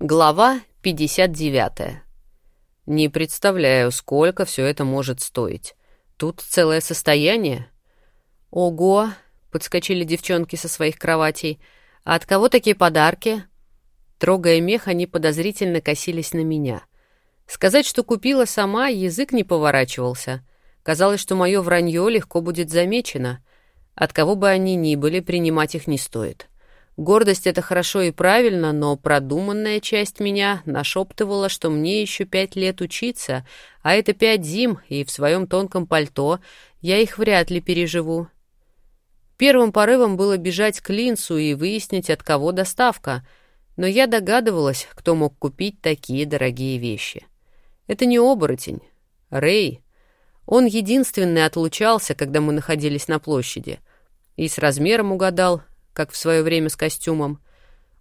Глава 59. Не представляю, сколько все это может стоить. Тут целое состояние. Ого, подскочили девчонки со своих кроватей. А от кого такие подарки? Трогая мех, они подозрительно косились на меня. Сказать, что купила сама, язык не поворачивался. Казалось, что мое вранье легко будет замечено. От кого бы они ни были, принимать их не стоит. — Гордость — это хорошо и правильно, но продуманная часть меня нашептывала, что мне еще пять лет учиться, а это пять зим, и в своем тонком пальто я их вряд ли переживу. Первым порывом было бежать к Линсу и выяснить, от кого доставка, но я догадывалась, кто мог купить такие дорогие вещи. Это не оборотень. Рэй. Он единственный отлучался, когда мы находились на площади. И с размером угадал, как в свое время с костюмом.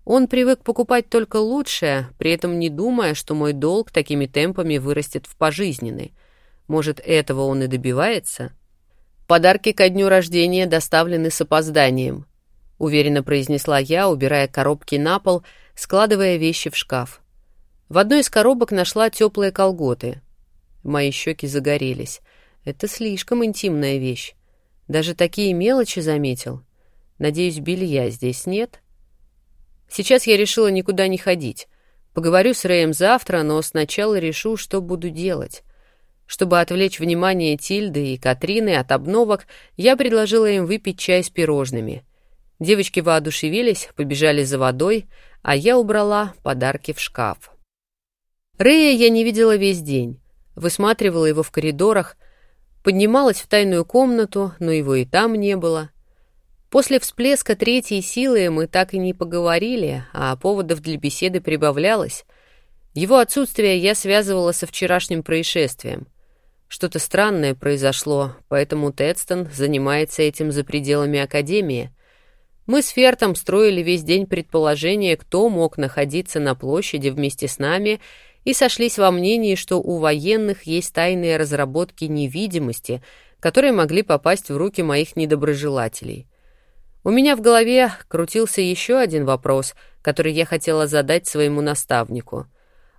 Он привык покупать только лучшее, при этом не думая, что мой долг такими темпами вырастет в пожизненный. Может, этого он и добивается? Подарки ко дню рождения доставлены с опозданием, уверенно произнесла я, убирая коробки на пол, складывая вещи в шкаф. В одной из коробок нашла теплые колготы. Мои щеки загорелись. Это слишком интимная вещь. Даже такие мелочи заметил. Надеюсь, белья здесь нет. Сейчас я решила никуда не ходить. Поговорю с Рэем завтра, но сначала решу, что буду делать. Чтобы отвлечь внимание Тильды и Катрины от обновок, я предложила им выпить чай с пирожными. Девочки воодушевились, побежали за водой, а я убрала подарки в шкаф. Рэя я не видела весь день. Высматривала его в коридорах, поднималась в тайную комнату, но его и там не было — После всплеска третьей силы мы так и не поговорили, а поводов для беседы прибавлялось. Его отсутствие я связывала со вчерашним происшествием. Что-то странное произошло, поэтому Тедстон занимается этим за пределами Академии. Мы с Фертом строили весь день предположение, кто мог находиться на площади вместе с нами, и сошлись во мнении, что у военных есть тайные разработки невидимости, которые могли попасть в руки моих недоброжелателей — у меня в голове крутился еще один вопрос, который я хотела задать своему наставнику.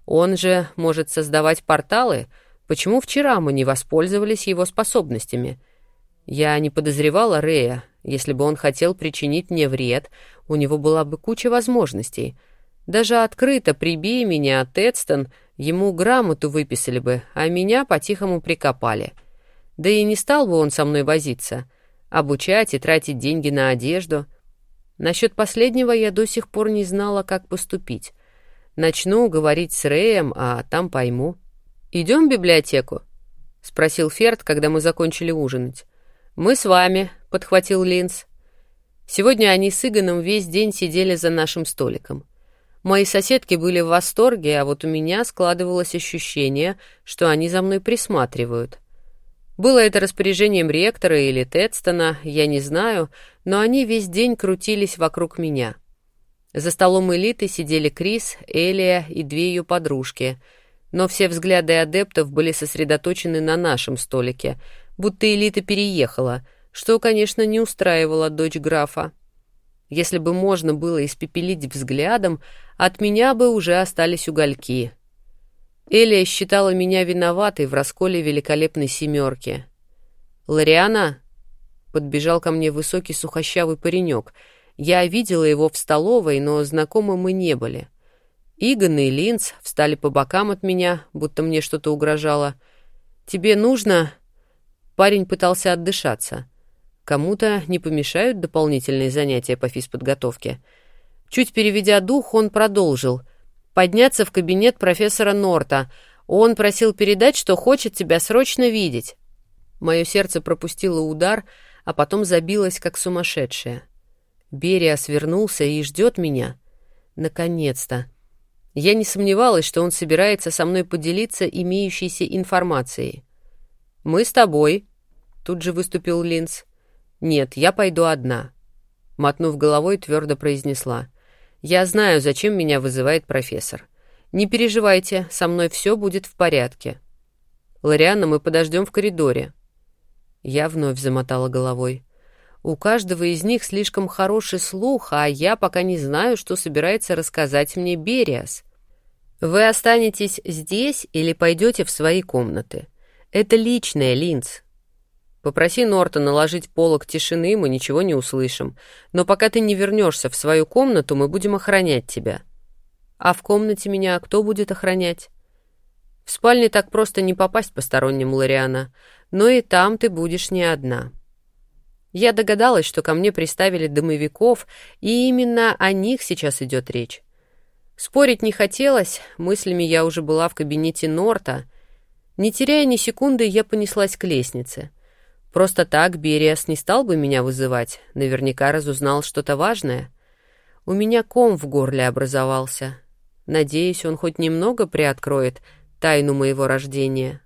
Он же может создавать порталы. Почему вчера мы не воспользовались его способностями? Я не подозревала Рея. Если бы он хотел причинить мне вред, у него была бы куча возможностей. Даже открыто «прибей меня, Тедстон», ему грамоту выписали бы, а меня по-тихому прикопали. Да и не стал бы он со мной возиться — обучать и тратить деньги на одежду. Насчет последнего я до сих пор не знала, как поступить. Начну говорить с Рэем, а там пойму. «Идем в библиотеку?» — спросил Ферд, когда мы закончили ужинать. «Мы с вами», — подхватил Линз. Сегодня они с Игоном весь день сидели за нашим столиком. Мои соседки были в восторге, а вот у меня складывалось ощущение, что они за мной присматривают — было это распоряжением ректора или Тедстона, я не знаю, но они весь день крутились вокруг меня. За столом элиты сидели Крис, Элия и две ее подружки, но все взгляды адептов были сосредоточены на нашем столике, будто элита переехала, что, конечно, не устраивало дочь графа. Если бы можно было испепелить взглядом, от меня бы уже остались угольки — Элия считала меня виноватой в расколе великолепной семерки. «Лориана?» — подбежал ко мне высокий сухощавый паренек. Я видела его в столовой, но знакомы мы не были. Игон и Линц встали по бокам от меня, будто мне что-то угрожало. «Тебе нужно...» Парень пытался отдышаться. Кому-то не помешают дополнительные занятия по физподготовке. Чуть переведя дух, он продолжил — подняться в кабинет профессора Норта. Он просил передать, что хочет тебя срочно видеть. Мое сердце пропустило удар, а потом забилось, как сумасшедшее. Берия свернулся и ждет меня. Наконец-то. Я не сомневалась, что он собирается со мной поделиться имеющейся информацией. «Мы с тобой», — тут же выступил Линц. «Нет, я пойду одна», — мотнув головой, твердо произнесла. Я знаю, зачем меня вызывает профессор. Не переживайте, со мной все будет в порядке. Лорианна, мы подождем в коридоре. Я вновь замотала головой. У каждого из них слишком хороший слух, а я пока не знаю, что собирается рассказать мне Бериас. Вы останетесь здесь или пойдете в свои комнаты? Это личное, Линц. Попроси Норта наложить полог тишины, мы ничего не услышим. Но пока ты не вернешься в свою комнату, мы будем охранять тебя. А в комнате меня кто будет охранять? В спальне так просто не попасть посторонним, Лориана. Но и там ты будешь не одна. Я догадалась, что ко мне приставили дымовиков, и именно о них сейчас идет речь. Спорить не хотелось, мыслями я уже была в кабинете Норта. Не теряя ни секунды, я понеслась к лестнице. Просто так Бериас не стал бы меня вызывать, наверняка разузнал что-то важное. У меня ком в горле образовался. Надеюсь, он хоть немного приоткроет тайну моего рождения.